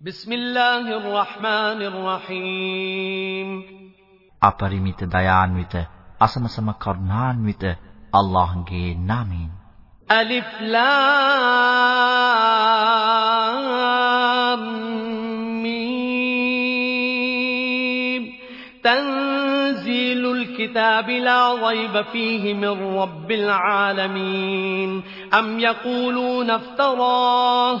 بسم الله الرحمن الرحيم අපරිමිත දයාන්විත අසමසම කරුණාන්විත අල්ලාහ්ගේ නාමයෙන් ألف لام ميم تنزيل الكتاب لا ريب فيه من رب العالمين أم يقولون افتراه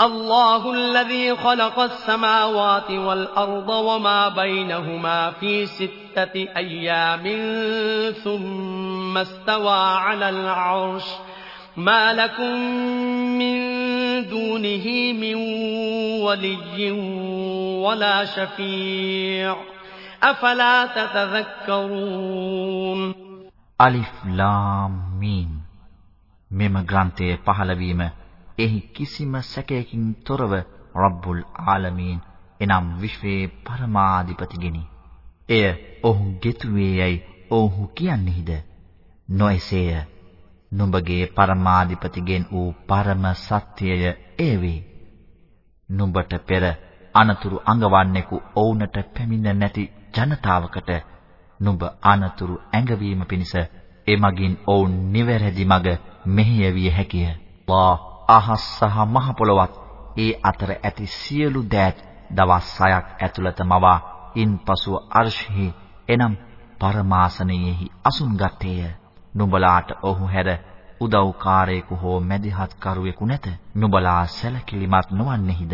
الله الذي خلق السماوات والأرض وما بينهما في ستة أيام ثم استوى على العرش ما لكم من دونه من ولي ولا شفيع أفلا تتذكرون අලිෆ් ලාම් මීම් මෙම ග්‍රන්ථයේ පහළවීම එහි කිසිම සැකයකින් තොරව රබ්බුල් ආලමීන් එනම් විශ්වයේ පරමාධිපතිගෙනි. එය ඔහු ගෙතුවේයයි ඔහු කියන්නේහිද? නොයසේය. නුඹගේ පරමාධිපතිගෙන් වූ පරම සත්‍යය එය වේ. නුඹට පෙර අනතුරු අඟවන්නෙකු ඔවුන්ට පැමිණ නැති ජනතාවකට නුඹ අනතුරු ඇඟවීම පිණිස එමගින් ඔවුන් නිවැරදි මඟ මෙහෙය විය හැකිය. අල්ලාහ් අහස් සහ මහ පොළොවත් ඒ අතර ඇති සියලු දෑත් දවස් 6ක් ඇතුළත මවා ඉන්පසු අර්ශ්හි එනම් පරමාසනයේහි අසුන් ගත්තේය. නුඹලාට ඔහු හැර උදව්කාරයෙකු හෝ මැදිහත් කරුවෙකු නැත. නුඹලා සැලකිලිමත් නොවන්නේහිද?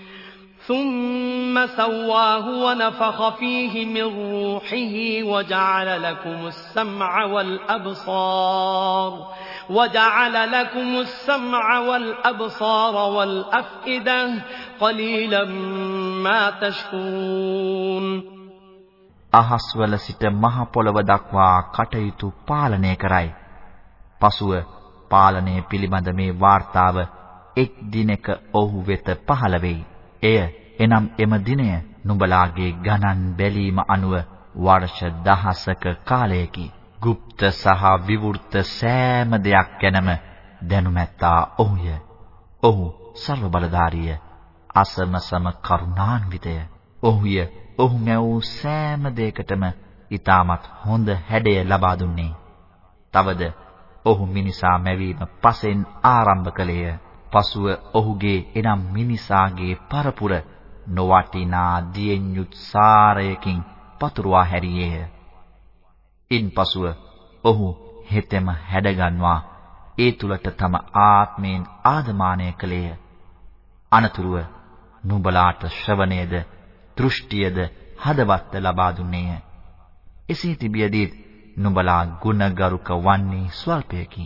ثم سواه ونفخ فيه من روحه وجعل لكم السمع والأبصار وجعل لكم السمع والأبصار والأفئدة قليلا ما تشكرون අහස්වල සිට මහ පොළව දක්වා කටයුතු පාලනය කරයි. පසුව පාලනය පිළිබඳ මේ වාර්තාව එක් දිනක ඔහු වෙත පහළ වෙයි. එය එනම් එම දිනය නුඹලාගේ ගණන් බැලීම අනුව වර්ෂ දහසක කාලයකි. গুপ্ত සහ විවෘත සෑම දෙයක් ගැනම දැනුමැත්තා ඔහුය. ඔහු සර්ව බලධාරිය, අසමසම කරුණාන්විතය. ඔහුය ඔහු මැවූ සෑම දෙයකටම ඊටමත් හොඳ හැඩය ලබා දුන්නේ. තවද ඔහු මිනිසා මැවීම පසෙන් ආරම්භ කළේය. පසුව ඔහුගේ එනම් මිනිසාගේ පරපුර නොවටිනා දියෙන් යුත් සාරයකින් පතුරවා හැරියේය. ඉන්පසුව ඔහු හෙතෙම හැඩගන්වා ඒ තුලට තම ආත්මයෙන් ආදමානය කළේය. අනතුරුව නුඹලාට ශ්‍රවණයද දෘෂ්ටියද හදවත්ත ලබා දුන්නේය. එසේ තිබියදී නුඹලා ගුණගරුක වන්නේ ස්වල්පයකි.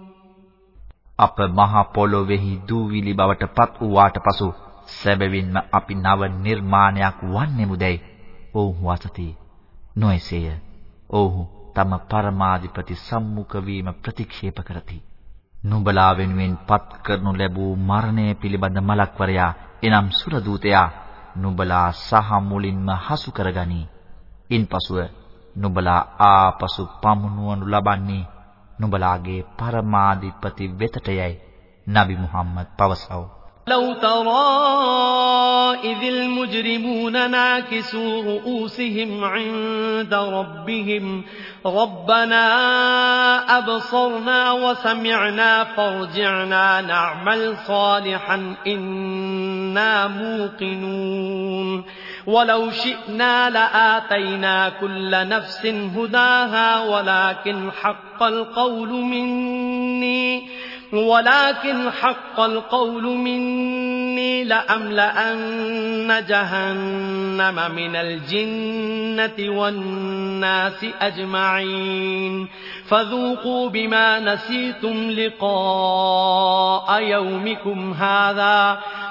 අප මහ පොළොවේහි දූවිලි බවට පත් වූාට පසු සැබවින්ම අපි නව නිර්මාණයක් වන්නෙමුදැයි ඔවුහු අසති නොයසේය ඔව්හු තම පරමාධිපති සම්මුඛ වීම ප්‍රතික්ෂේප කරති. නුඹලා වෙනුවෙන් පත් කරනු ලැබූ මරණය පිළිබඳ මලක්වරයා එනම් සුර දූතයා නුඹලා සහ මුලින්ම හසු කරගනි. ඉන්පසුව නුඹලා ආපසු පමුණුවනු ලබන්නේ නුඹලාගේ පරමාධිපති වෙතටයයි නබි මුහම්මද් පවසව. لو ترى إذ المجرمون ناكسوا رؤوسهم عند ربهم ربنا أبصرنا وسمعنا فارجعنا نعمل صالحا إنا موقنون ولو شئنا لآتينا كل نفس هداها ولكن حق القول مني ولكن حق القول مني لأملأن جهنم من الجنة والناس أجمعين. فذوقوا بما نسيتم لقاء يومكم هذا.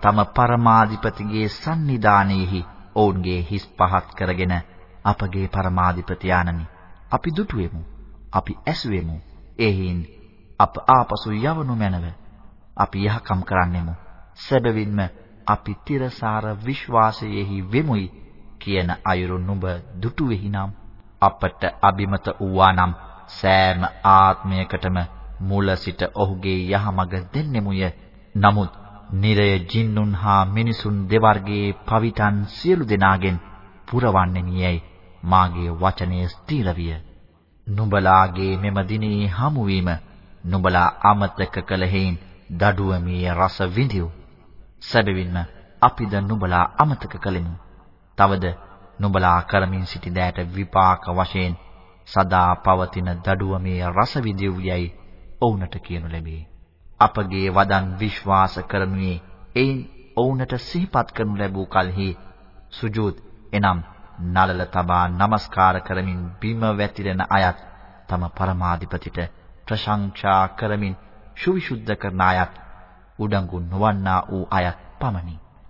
තම පරමාධිපතිගේ සන්නිධානයේහි ඔවුන්ගේ හිස් පහත් කරගෙන අපගේ පරමාධිපති ආනනි අපි දුටුවෙමු අපි ඇසුවෙමු එහින් අප ආපසු යවනු මැනව. අපි යහකම් කරන්නෙමු. සැබවින්ම අපි තිරසාර විශ්වාසයෙහි වෙමුයි කියන අයුරු නුඹ දුටුවෙහි නම් අපට අබිමත වූවානම් සෑම ආත්මයකටම මුල සිට ඔහුගේ යහමඟ දෙන්නෙමුය. නමුත් නිරය ජින්නුන් හා මිනිසුන් දෙවර්ගයේ පවිතන් සියලු දෙනාගෙන් පුරවන්නෙමියයි මාගේ වචනය ස්ථීර විය. නුඹලාගේ මෙම දිනේ හමුවීම නුඹලා අමතක කළ හේයින් දඩුවමේ රස විඳිව්. සැබවින්ම අපිද නුඹලා අමතක කළෙමු. තවද නුඹලා කරමින් සිටි දෑට විපාක වශයෙන් සදා පවතින දඩුවමේ රස විඳිව් යයි ඔවුන්ට කියනු ලැබේ. අපගේ වදන් විශ්වාස කරනුයේ එයින් ඔවුන්ට සිහිපත් කරනු ලැබූ කලෙහි සුජූද් එනම් නලල තබා নমස්කාර කරමින් බිම වැතිරෙන අයත් තම පරමාධිපතිට ප්‍රශංසා කරමින් සුවිසුද්ධ කරන අයත් උඩඟු නොවන්නා වූ අයත් පමණි.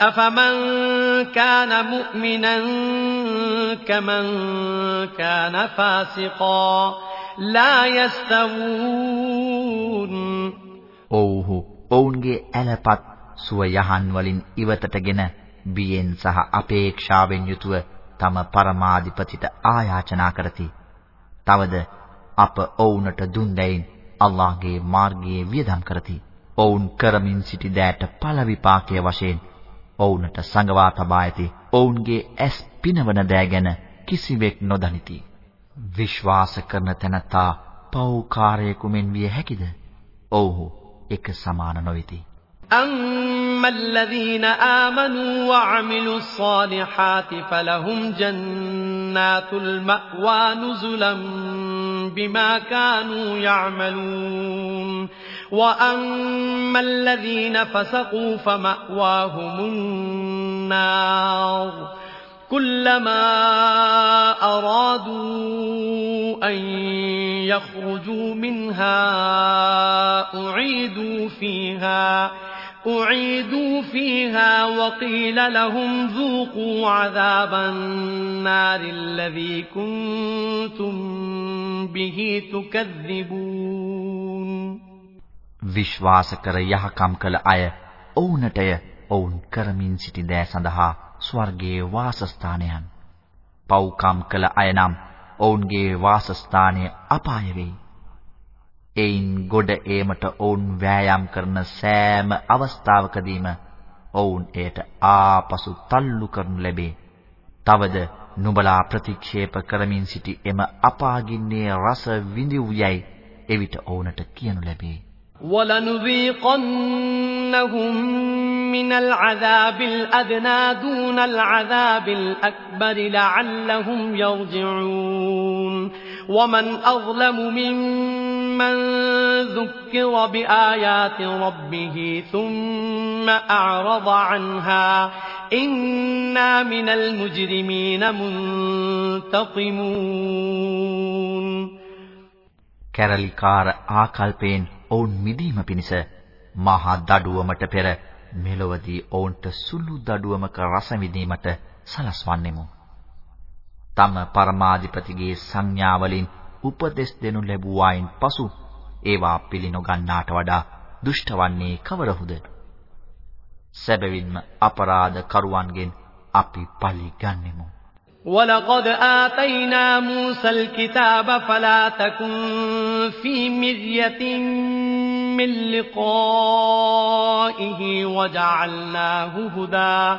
أفمن كان مؤمنا كمن كان فاسقا لا يستوون ඔව්හු ඔවුන්ගේ ඇලපත් සුව යහන් වලින් ඉවතටගෙන බියෙන් සහ අපේක්ෂාවෙන් යුතුව තම පරමාධිපතිට ආයාචනා කරති. තවද අප ඔවුන්ට දුන් දෙයින් අල්ලාහගේ මාර්ගයේ වියදම් කරති. ඔවුන් කරමින් සිටි දෑට පළ විපාකයේ වශයෙන් ඔවුන්ට සංගවා තබා ඇති ඔවුන්ගේ ඇස් පිනවන දෑ ගැන කිසිවෙක් නොදනිති. විශ්වාස කරන තැනැත්තා පෞකාරයෙකු මෙන් විය හැකිද? ඔව්හු එක සමාන නොවේති. أما الذين آمنوا وعملوا الصالحات فلهم جنات المأوى نزلا بما كانوا يعملون. وأما الذين فسقوا فمأواهم النار. كلما أرادوا أن يخرجوا منها أعيدوا فيها. أعيدوا فيها وقيل لهم ذوقوا عذاب النار الذي كنتم به تكذبون විශ්වාස කර යහකම් කළ අය ඔවුන්ටය ඔවුන් කරමින් සිටි දෑ සඳහා ස්වර්ගයේ වාසස්ථානයන් පව්කම් කළ අය නම් ඔවුන්ගේ වාසස්ථානය අපාය වෙයි. එයින් ගොඩ ඒමට ඔවුන් වෑයම් කරන සෑම අවස්ථාවකදීම ඔවුන් එයට ආපසු තල්ලු කරනු ලැබේ. තවද නුඹලා ප්‍රතික්ෂේප කරමින් සිටි එම අපාගින්නේ රස විඳිව් යයි එවිට ඔවුන්ට කියනු ලැබේ. وَلَنُذِيقَنَّهُم مِّنَ الْعَذَابِ الْأَدْنَىٰ دُونَ الْعَذَابِ الْأَكْبَرِ لَعَلَّهُمْ يَرْجِعُونَ وَمَنْ أَظْلَمُ مِمَّن ذُكِّرَ بِآيَاتِ رَبِّهِ ثُمَّ أَعْرَضَ عَنْهَا إِنَّا مِنَ الْمُجْرِمِينَ مُنْتَقِمُونَ කැරලිකාර ආකල්පයෙන් ඔවුන් මිදීම පිණිස මහා දඩුවමට පෙර මෙලොවදී ඔවුන්ට සුළු දඩුවමක රස විඳීමට සලස්වන්නෙමු. තම පරමාධිපතිගේ සංඥාවලින් උපදෙස් දෙනු ලැබුවායින් පසු ඒවා පිළිනොගන්නාට වඩා දුෂ්ට වන්නේ කවරහුද? සැබවින්ම අපරාධ කරුවන්ගෙන් අපි පලි ගන්නෙමු. وَلَقَدْ آتَيْنَا مُوسَى الْكِتَابَ فَلَا تَكُن فِي مِرْيَةٍ مِّن لِّقَائِهِ وَجَعَلْناهُ هُدًى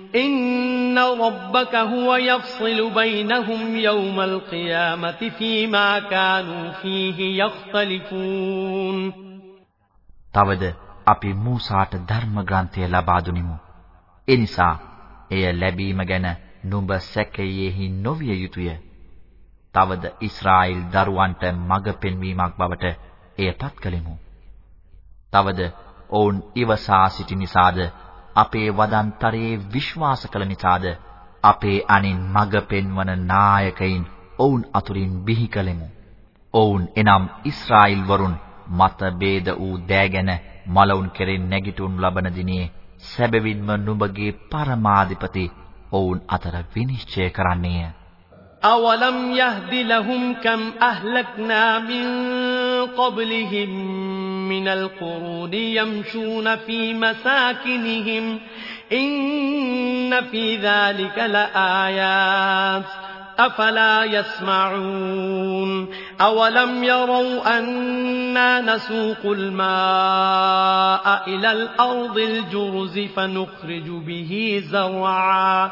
إن ربك هو يفصل بينهم يوم القيامة فيما كانوا فيه يختلفون තවද අපි මූසාට ධර්ම ග්‍රන්ථය ලබා දුනිමු. එනිසා එය ලැබීම ගැන නුඹ සැකයෙහි නොවිය යුතුය. තවද ඊශ්‍රායෙල් දරුවන්ට මඟ පෙන්වීමක් බවට එයපත් කළෙමු. තවද ඔවුන් ඉවසා සිටි නිසාද අපේ වදන්තරයේ විශ්වාස කළ නිසාද අපේ අනින් මඟ පෙන්වන නායකයින් ඔවුන් අතුරින් බිහි කලෙමු. ඔවුන් එනම් ඊශ්‍රායෙල් වරුන් මතභේද වූ දෑගෙන මලවුන් කෙරෙන් නැගිටුන් ලබන දිනේ සැබවින්ම නුඹගේ පරමාධිපති ඔවුන් අතර විනිශ්චය කරන්නේය. أَوَلَمْ يَهْدِ لَهُمْ كَمْ أَهْلَكْنَا مِنْ قَبْلِهِمْ مِنَ الْقُرُونِ يَمْشُونَ فِي مَسَاكِنِهِمْ إِنَّ فِي ذَلِكَ لَآيَاتٍ أَفَلَا يَسْمَعُونَ أَوَلَمْ يَرَوْا أَنَّا نَسُوقُ الْمَاءَ إِلَى الْأَرْضِ الْجُرُزِ فَنُخْرِجُ بِهِ زَرْعًا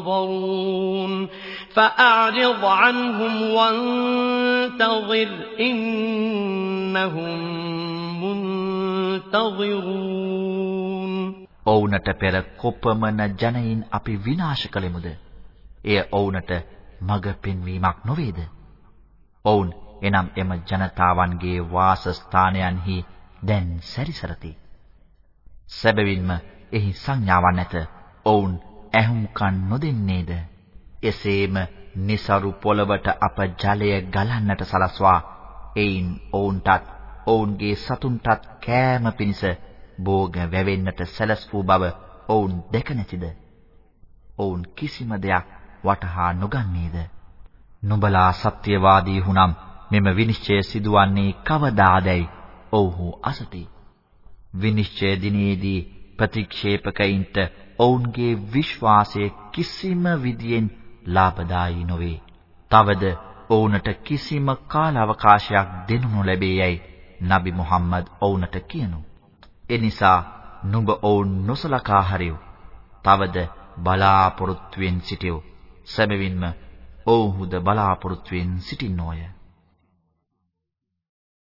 ينظرون فأعرض عنهم وانتظر إنهم منتظرون ඔවුනට පෙර කොපමණ ජනයින් අපි විනාශ කළෙමුද? එය ඔවුනට මඟ පෙන්වීමක් නොවේද? ඔවුන් එනම් එම ජනතාවන්ගේ වාසස්ථානයන්හි දැන් සැරිසරති. සැබවින්ම එහි සංඥාවක් නැත. ඔවුන් ඇහුම්කන් නොදෙන්නේද? එසේම નિසරු පොළවට අප ජලය ගලන්නට සලස්වා එයින් ඔවුන්ටත් ඔවුන්ගේ සතුන්ටත් කෑම පිණිස භෝග වැවෙන්නට සැලස්වූ බව ඔවුන් දැක නැතිද? ඔවුන් කිසිම දෙයක් වටහා නොගන්නේද? නුඹලා සත්‍යවාදී වුනම් මෙම විනිශ්චය සිදුවන්නේ කවදාදැයි ඔව්හු අසති. විනිශ්චය දිනේදී ප්‍රතික්ෂේපකයින්ට ඔවුන්ගේ විශ්වාසය කිසිම විදියෙන් ලාභදායී නොවේ. තවද ඔවුන්ට කිසිම කාලාවකාශයක් දෙනු නොලැබේයයි නබි මුහම්මද් ඔවුන්ට කියනු. එනිසා නුඹ ඔවුන් නොසලකා හරියු. තවද බලාපොරොත්තුෙන් සිටියු. සැබවින්ම ඔව්හුද බලාපොරොත්තුෙන් සිටින්නෝය.